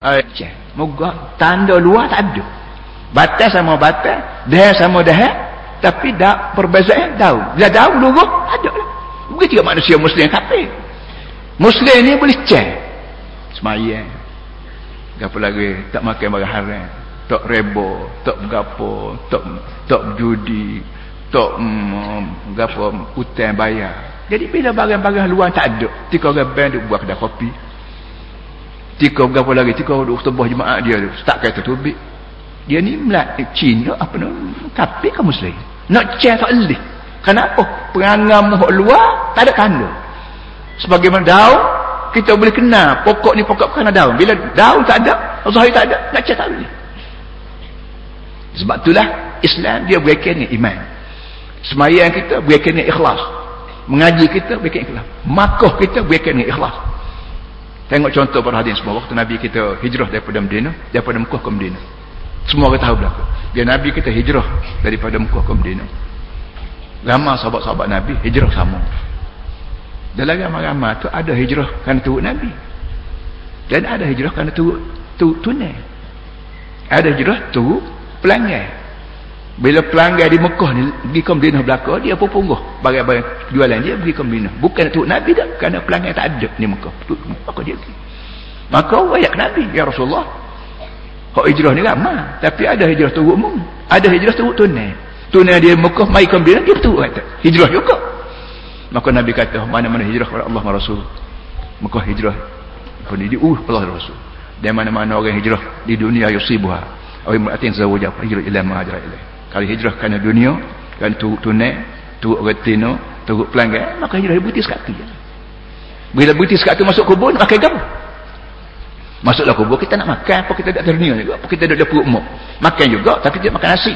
Aceh. Moga tanda luar tak ada. Batas sama batas, dah sama dah. Tapi dah perbezaan tahu. Bila tahu dulu ada lah. Begitu juga manusia muslim kafir. Muslim ni boleh cek. Semaya. Apa lagi? Tak makan barang haram. Tak rebo, tak gapo, tak tak judi, tak mm, gapo utang bayar. Jadi bila barang-barang luar tak ada, tika orang band buat kedai kopi, Tika berapa lagi? Tika duduk khutbah jemaah dia tu. Tak kata tu. Dia ni melak. Eh, Cina apa ni? Tapi kan muslim. Nak cek tak boleh. Kenapa? Perangai muhuk luar tak ada kanda. Sebagaimana daun, kita boleh kenal pokok ni pokok kerana daun. Bila daun tak ada, zahir tak ada, nak cek tak boleh. Sebab itulah Islam dia berkaitan dengan iman. Semayang kita berkaitan dengan ikhlas. Mengaji kita berkaitan dengan ikhlas. Makoh kita berkaitan dengan ikhlas. Tengok contoh pada hadis semua waktu Nabi kita hijrah daripada Medina, daripada Mekah ke Medina. Semua kita tahu belaka. Dia Nabi kita hijrah daripada Mekah ke Medina. Ramai sahabat-sahabat Nabi hijrah sama. Dalam ramai-ramai tu ada hijrah kerana turut Nabi. Dan ada hijrah kerana turut tu, tunai. Ada hijrah turut pelanggan. Bila pelanggan di Mekah ni pergi ke Medina belakang, dia pun punggah barang-barang jualan dia pergi ke Medina. Bukan untuk Nabi dah, kerana pelanggan tak ada di Mekah. Maka dia pergi. Maka wayak Nabi, ya Rasulullah. Kau hijrah ni ramah, tapi ada hijrah turut mu. Ada hijrah turut tunai. Tunai dia Mekah mai ke Medina dia betul kata. Hijrah juga. Maka Nabi kata, mana-mana hijrah kepada Allah dan Rasul. Mekah hijrah. Pun dia uh Allah dan Rasul. Dan mana-mana orang hijrah di dunia yusibuha. Awi mu'atin zawajah hijrah ila ma hajra ilaih kalau hijrah kerana dunia kan tu tunai tu retino tu pelanggan maka hijrah buti sekali bila buti sekali masuk kubur makan apa masuklah kubur kita nak makan apa kita tak dunia juga apa kita duduk perut mok makan juga tapi tidak makan nasi.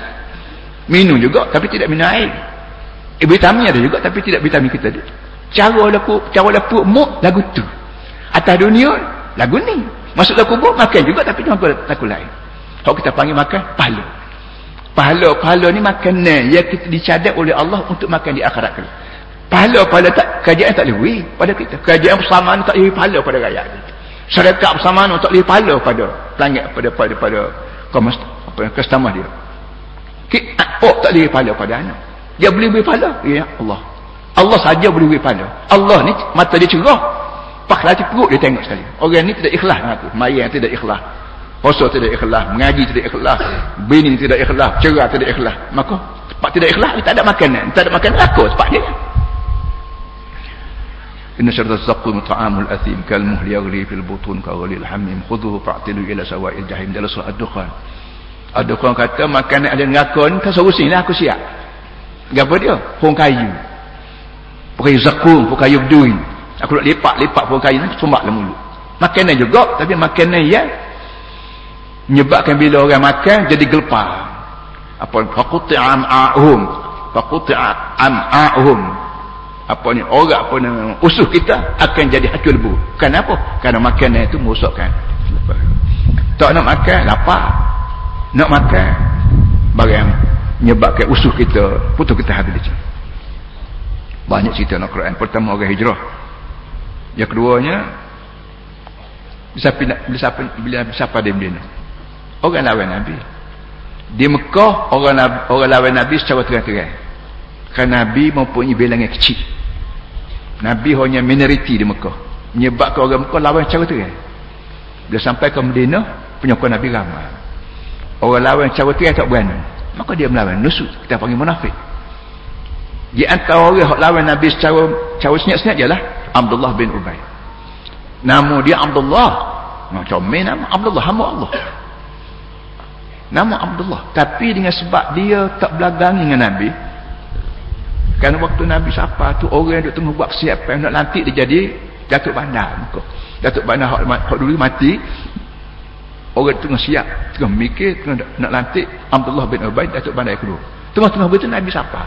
Minum juga tapi tidak minum air. Eh, vitamin ada juga tapi tidak vitamin kita ada. Cara laku cara laku mok lagu tu. Atas dunia lagu ni. Masuklah kubur makan juga tapi tak takut lain. Kalau kita panggil makan pahala Pahala-pahala ni makanan yang kita dicadat oleh Allah untuk makan di akhirat kelak. Pahala-pahala tak kerajaan tak boleh pada kita. Kerajaan bersamaan tak boleh pahala pada rakyat. Sedekah bersamaan tak boleh pahala pada pelanggan pada pada pada customer dia. Kita oh, tak boleh pahala pada anak. Dia boleh beri pahala ya Allah. Allah saja boleh beri pahala. Allah ni mata dia cerah. Pak lati perut dia tengok sekali. Orang ni tidak ikhlas dengan aku. Mayang tidak ikhlas. Puasa tidak ikhlas, mengaji tidak ikhlas, bini tidak ikhlas, cerai tidak ikhlas. Maka tempat tidak ikhlas, tak ada makanan. Tak ada aku tempat dia. Inna syarta zaqqum ta'amul athim kal muhli yaghli fil butun ka ghalil hamim khudhuhu fa'tilu ila sawa'il jahim dalam surah ad-dukhan. Ad-dukhan kata makanan ada ngakon kan suruh sini aku siap. Gapo dia? Pun kayu. Pakai zaqqum, pakai kayu bduin. Aku nak lepak-lepak pun kayu nanti sumbak dalam mulut. Makanan juga tapi makanan yang menyebabkan bila orang makan jadi gelpar apa faquti am'ahum faquti am'ahum apa ni? Orang apa ni? Usus kita akan jadi hancur lebu kenapa kerana makanan itu merosakkan. Tak nak makan lapar. Nak makan barang menyebabkan usus kita putus kita habis dia banyak cerita dalam Quran. Pertama orang hijrah. Yang keduanya bisa pindah bisa bila bisa pada Medina orang lawan Nabi. Di Mekah orang orang lawan Nabi secara terang-terang. Kerana Nabi mempunyai bilangan kecil. Nabi hanya minoriti di Mekah. Menyebabkan orang Mekah lawan secara terang. Bila sampai ke Medina penyokong Nabi ramai. Orang lawan secara terang tak berani. Maka dia melawan nusuk. Kita panggil munafik. Di antara orang yang lawan Nabi secara secara senyap-senyap je lah Abdullah bin Ubay. Nama dia Abdullah. Macam nama Abdullah hamba Allah nama Abdullah. Tapi dengan sebab dia tak belagang dengan Nabi kerana waktu Nabi siapa tu orang yang tengah buat persiapan nak lantik dia jadi Datuk Bandar muka. Datuk Bandar hak, dulu mati orang tengah siap tengah mikir tengah nak lantik Abdullah bin Ubay Datuk Bandar kedua. Tengah-tengah betul Nabi siapa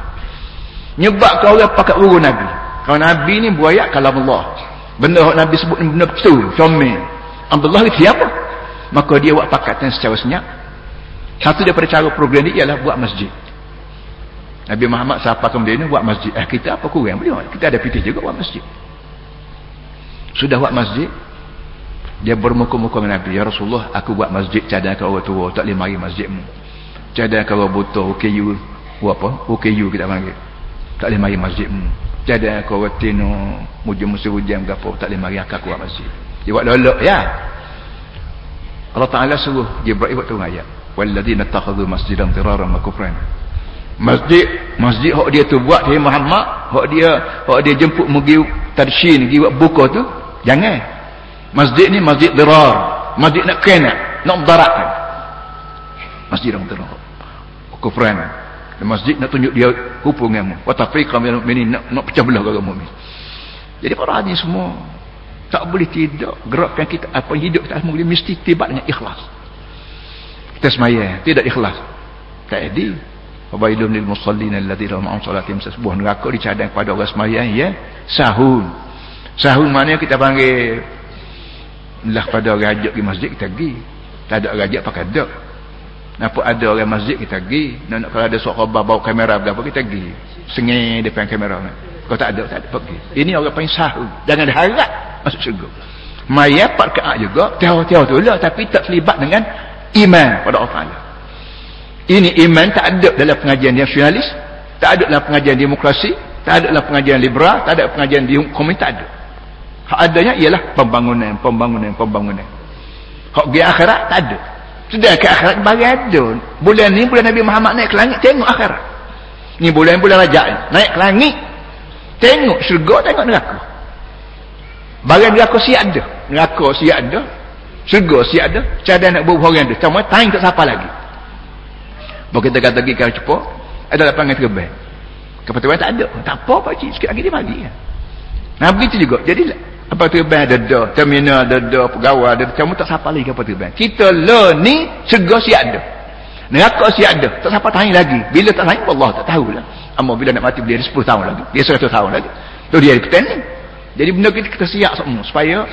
nyebab kau orang pakai urun Nabi. Kalau Nabi ni buaya kalau Allah. Benda yang Nabi sebut ni benda betul comel. Abdullah ni siapa? Maka dia buat pakatan secara senyap satu daripada cara program ni ialah buat masjid. Nabi Muhammad siapa kemudian buat masjid. Eh kita apa kurang beliau? Kita ada pitih juga buat masjid. Sudah buat masjid. dia bermuka-muka dengan Nabi ya Rasulullah aku buat masjid cadang kau orang tua tak boleh mari masjidmu cadang kau orang buta OKU apa OKU kita panggil tak boleh mari masjidmu cadang kau orang tino mujum musuh hujan tak boleh mari akak buat masjid dia buat lolok ya Allah Ta'ala suruh Jibril buat tu ayat walladhina takhadhu masjidan diraran wa kufran masjid masjid hok dia tu buat dia Muhammad hok dia hok dia jemput pergi tarshin pergi buat buka tu jangan Masjid ni masjid dirar. Masjid nak kena, nak mudarat. Masjid yang dirar. Kufran. Masjid nak tunjuk dia hubungan. Wa tafriqa mu'minin nak, nak pecah belah kaum mukmin. Jadi para hadis semua tak boleh tidak gerakkan kita apa hidup kita semua mesti tiba dengan ikhlas. Kita semaya. Tidak ikhlas. Tak ada. Wabailun lil musallin alladhina ma'am salatim sebuah neraka dicadang pada orang sembahyang ya. Sahun. Sahun mana kita panggil lah pada orang ajak pergi masjid kita pergi. Tak ada orang ajak pakai dok. Nampak ada orang masjid kita pergi nak, nak kalau ada suara khabar bawa kamera berapa kita pergi. Sengih depan kamera. Kalau tak ada tak ada pergi. Ini orang paling sahu jangan diharap masuk syurga. Maya keak juga tiaw-tiaw tu lah tapi tak terlibat dengan iman pada Allah Ta'ala ini iman tak ada dalam pengajian nasionalis tak ada dalam pengajian demokrasi tak ada dalam pengajian liberal tak ada pengajian di komunitas tak ada Hak adanya ialah pembangunan, pembangunan, pembangunan. Hak pergi akhirat tak ada. Ke akhirat bagi ada. Bulan ni bulan Nabi Muhammad naik ke langit tengok akhirat. Ni bulan bulan rajak naik ke langit tengok syurga tengok neraka. Bagian neraka siap ada. Neraka siap ada. Syurga siap ada. Cadang nak buat orang ada. Cuma tanya tak siapa lagi. Bawa kita kata lagi kalau cepat ada lapangan terbang. Kebetulan tak ada. Tak apa pak cik. Sikit lagi dia bagi. Nah begitu juga. Jadi apa tu ban ada dah terminal ada dah pegawai ada kamu tak siapa lagi apa tu ban kita le ni segera si ada neraka si ada tak siapa tanya lagi bila tak tanya Allah tak tahu lah amma bila nak mati dia 10 tahun lagi dia 100 tahun lagi tu dia petani jadi benda kita kita siap semua supaya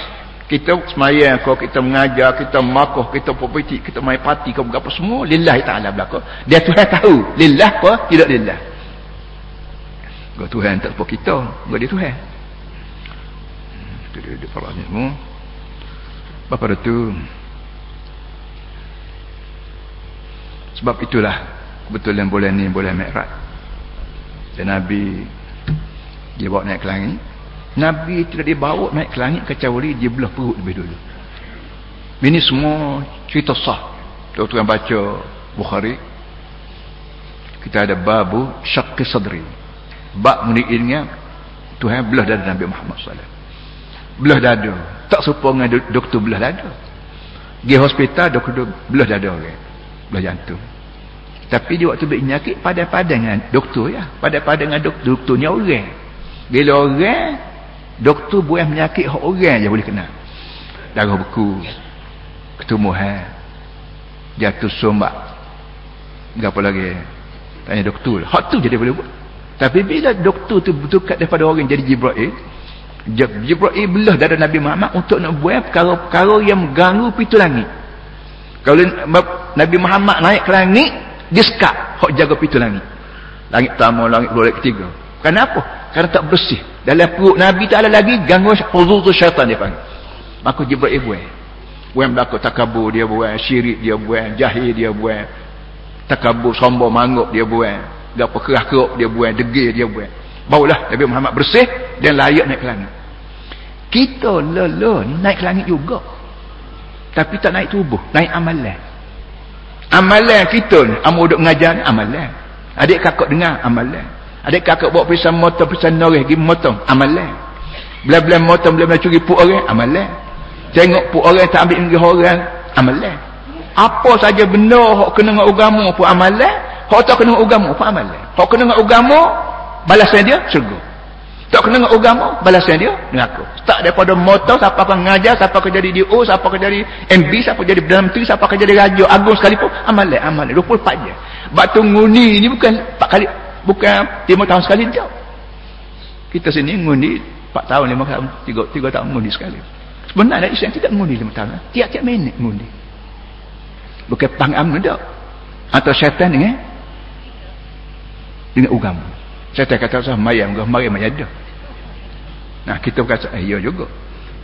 kita semaya kalau kita mengajar kita makoh kita property kita main parti kau apa semua lillahi ta'ala belakang. Dia Tuhan tahu lillah apa tidak lillah. Gak Tuhan tak apa kita Gak dia Tuhan. Itu dia, dia farahnya semua. Bapa itu sebab itulah kebetulan boleh ni boleh mikraj dan Nabi dia bawa naik ke langit Nabi tidak dibawa naik ke langit kecuali dia belah perut lebih dulu. Ini semua cerita sah. Tuan-tuan baca Bukhari kita ada babu syakki sadri. Bab muniinnya Tuhan belah dari Nabi Muhammad SAW belah dada. Tak serupa dengan doktor belah dada. Pergi hospital doktor belah dada orang. Belah jantung. Tapi dia waktu berpenyakit padan-padan dengan doktor ya. Padan-padan dengan doktor doktornya orang. Bila orang doktor buat penyakit orang je boleh kena darah beku ketumbuhan jatuh sombak apa lagi tanya doktor hak tu je dia boleh buat tapi bila doktor tu bertukar daripada orang jadi Jibril Jibril belah dada Nabi Muhammad untuk nak buat perkara-perkara yang mengganggu pintu langit. Kalau Nabi Muhammad naik ke langit, dia sekat hok jaga pintu langit. Langit pertama, langit kedua, langit ketiga. Kenapa? Karena tak bersih. Dalam perut Nabi tak ada lagi gangguan huzur syaitan dia panggil. Maka Jibril buat. Buat belakang takabur dia buat, syirik dia buat, jahil dia buat, takabur sombong mangguk dia buat, gapo kerah-keruk dia buat, degil dia buat. Barulah Nabi Muhammad bersih dan layak naik ke langit. Kita lele ni naik ke langit juga. Tapi tak naik tubuh, naik amalan. Amalan kita ni, amu duk mengajar amalan. Adik kakak dengar amalan. Adik kakak bawa pisang motor, pisang noreh pergi motong, amalan. Bila-bila motong, bila-bila curi puk orang, amalan. Tengok puk orang tak ambil pergi orang, amalan. Apa saja benda hok kena dengan agama pun amalan, hok tak kena dengan agama pun amalan. Hok kena dengan agama balasnya dia syurga tak kena dengan agama balasnya dia neraka tak daripada motor siapa akan mengajar siapa akan jadi DO siapa akan jadi MB siapa jadi Perdana Menteri siapa akan jadi Raja Agung sekalipun amalan amalan 24 je batu ngundi ni bukan 4 kali bukan 5 tahun sekali jauh. Kita sini ngundi 4 tahun 5 tahun 3, 3 tahun ngundi sekali. Sebenarnya Islam tidak ngundi 5 tahun. Tiap-tiap minit ngundi bukan pangam tak atau syaitan dengan dengan agama saya tak kata sah mayam ke? Mari mayam ada. Nah kita kata eh ya juga.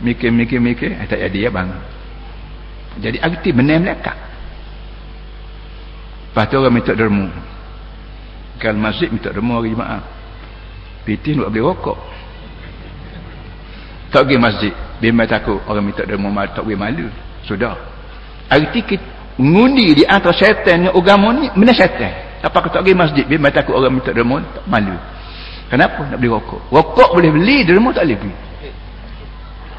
Mikir-mikir-mikir eh, tak jadi ya bang. jadi arti benar melekat lepas tu orang minta dermu kalau masjid minta dermu hari Jumaat. Piti nak beli rokok. Tak pergi masjid bimbang takut. Orang minta dermu tak pergi malu. Sudah. Arti kita ngundi di antara syaitan dengan agama ni benar syaitan. Apa kata pergi masjid bimbang takut orang minta dermu tak malu. Kenapa nak beli rokok? Rokok boleh beli dermu tak boleh beli.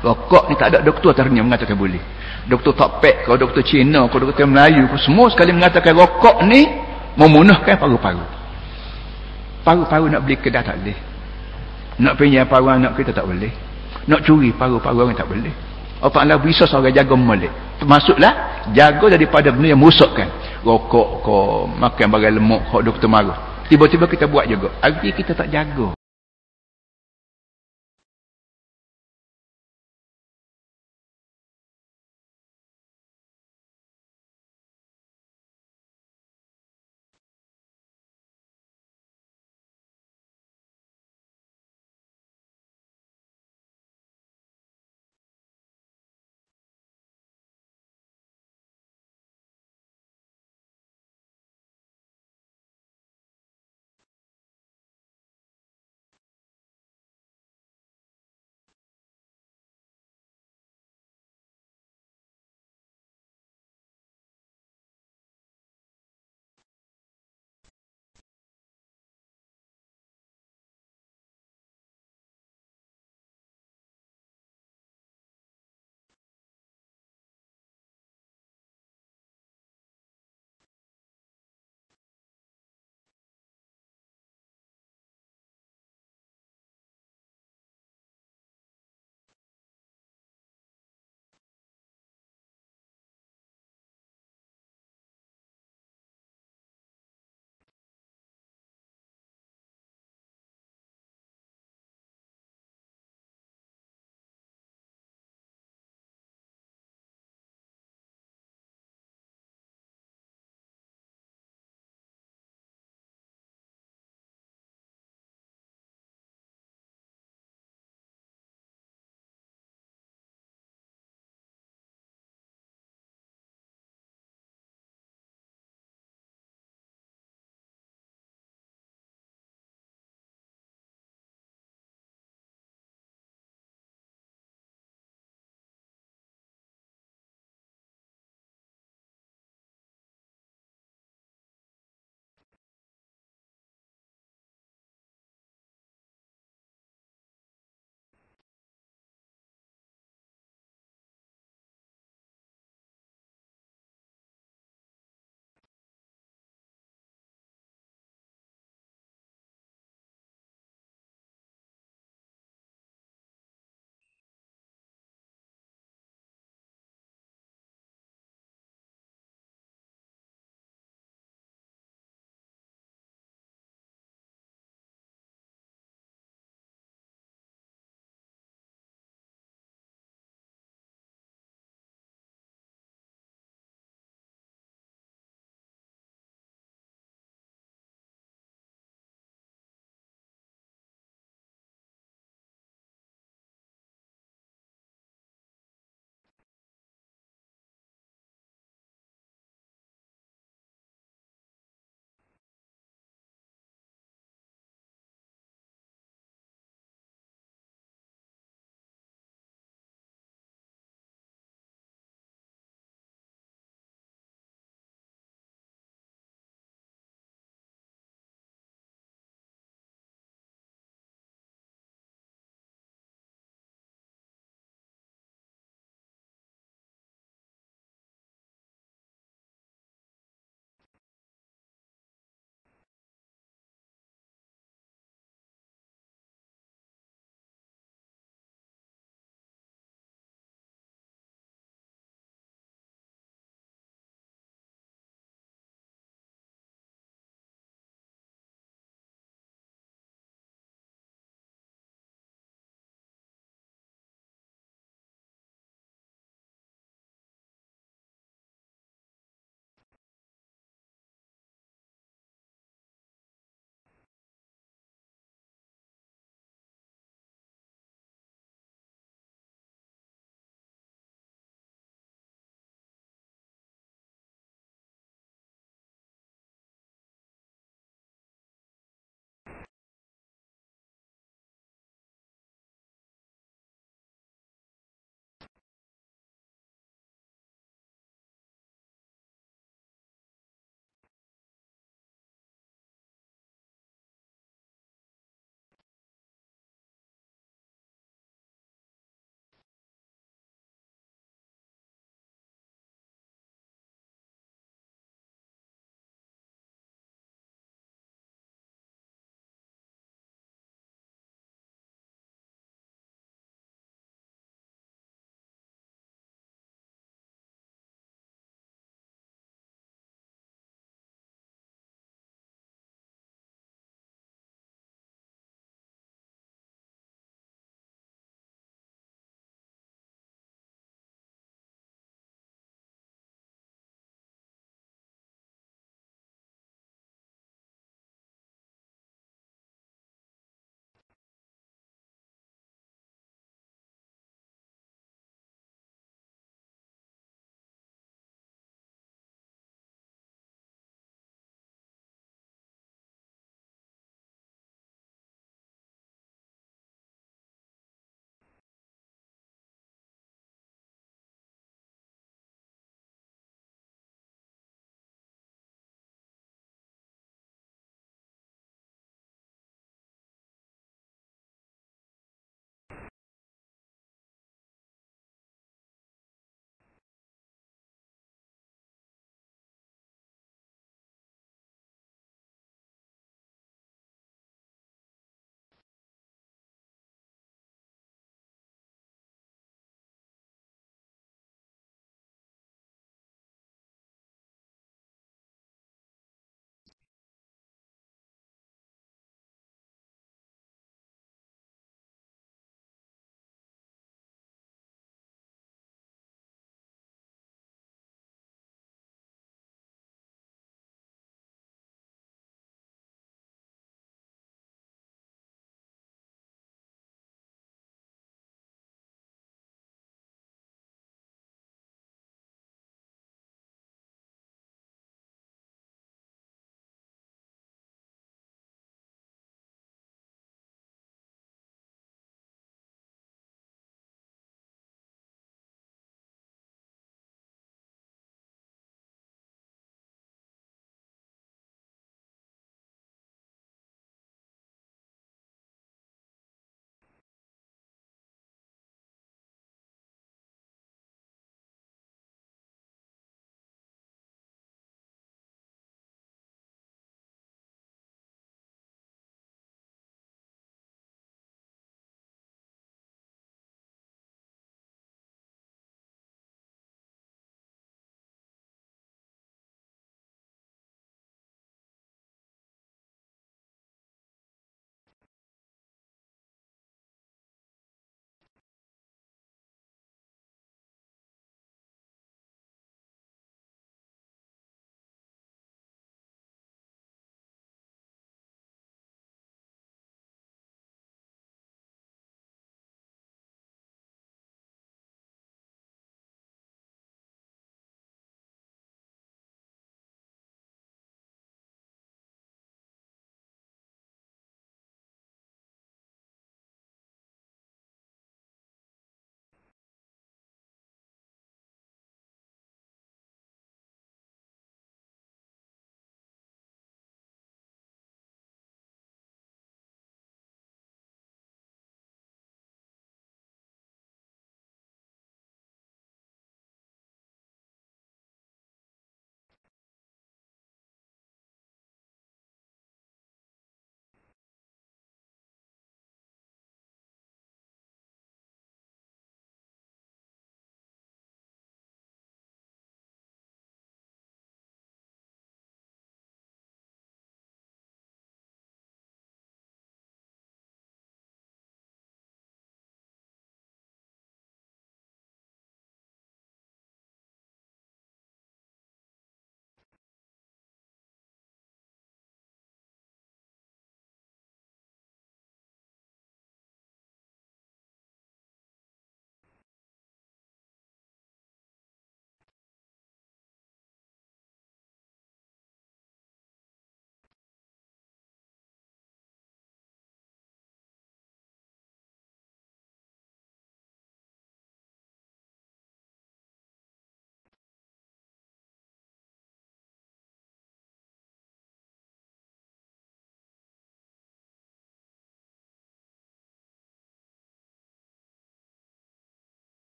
Rokok ni tak ada doktor ternyata mengatakan boleh. Doktor Topek kalau doktor Cina kalau doktor Melayu semua sekali mengatakan rokok ni memunahkan paru-paru paru-paru nak beli kedah tak boleh. Nak pinjam paru anak kita tak boleh. Nak curi paru-paru orang tak boleh. Apa Allah bisa seorang jaga molek. Termasuklah jaga daripada benda yang merosakkan rokok ko makan barang lemuk kok doktor marah. Tiba-tiba kita buat juga. Arti kita tak jaga